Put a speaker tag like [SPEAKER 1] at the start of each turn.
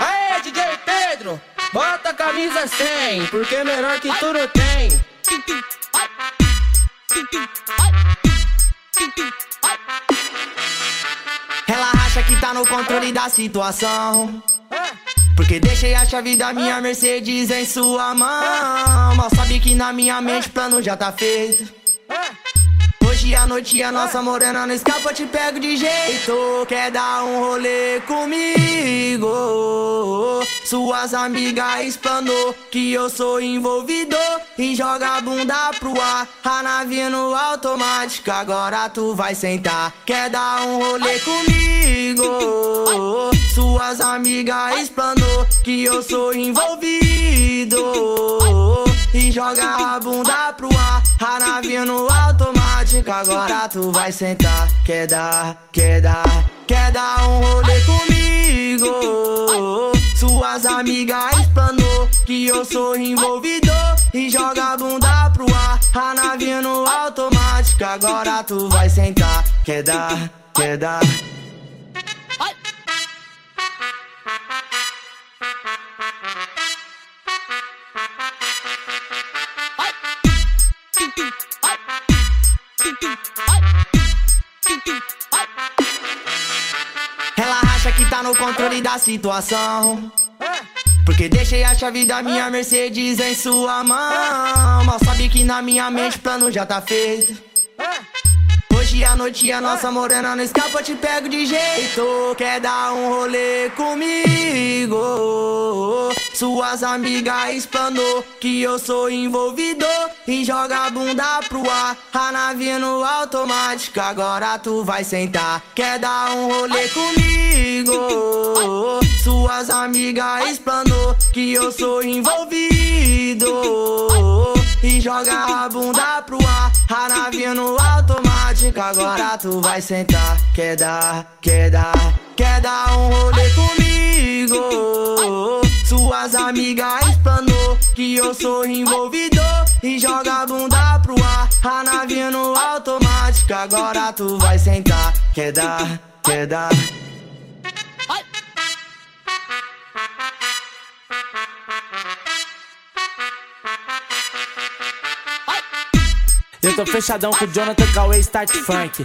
[SPEAKER 1] Aê, DJ Pedro, bota a camisa 100, porque melhor que tu não tem.
[SPEAKER 2] Ela acha que tá no controle da situação. Porque deixei a chave da minha Mercedes em sua mão. Mal sabe que na minha mente o plano já tá feito. Hoje à noite a nossa morena não escapa, te pego de jeito. Quer dar um rolê comigo? Suas amigas explanou que eu sou envolvido e joga a bunda pro ar. A nave no automático, agora tu vai sentar. Quer dar um rolê comigo? Suas amigas explanou que eu sou envolvido e joga a bunda pro ar. A nave no automático, agora tu vai sentar. Quer dar, quer dar, quer dar um rolê comigo? Suas amigas explanou que eu sou envolvido e joga a bunda pro ar. A nave no automático, agora tu vai sentar. Quer dar, quer dar. Ela acha que tá no controle da situação. Porque deixei a chave da minha Mercedes em sua mão. Mal sabe que na minha mente o plano já tá feito. Hoje à noite a nossa morena não escapa, te pego de jeito. Quer dar um rolê comigo? Suas amigas explanou que eu sou envolvido e joga a bunda pro ar. A nave no automático, agora tu vai sentar. Quer dar um rolê comigo? Suas amigas explanou que eu sou envolvido e joga a bunda pro ar. A nave no automático, agora tu vai sentar. Quer dar, quer dar, quer dar um rolê comigo? Suas amigas explanou que eu sou envolvido e joga a bunda pro ar. A nave no automático, agora tu vai sentar. Quer dar, quer dar.
[SPEAKER 3] Eu tô fechadão com o Jonathan Cauê Start Funk.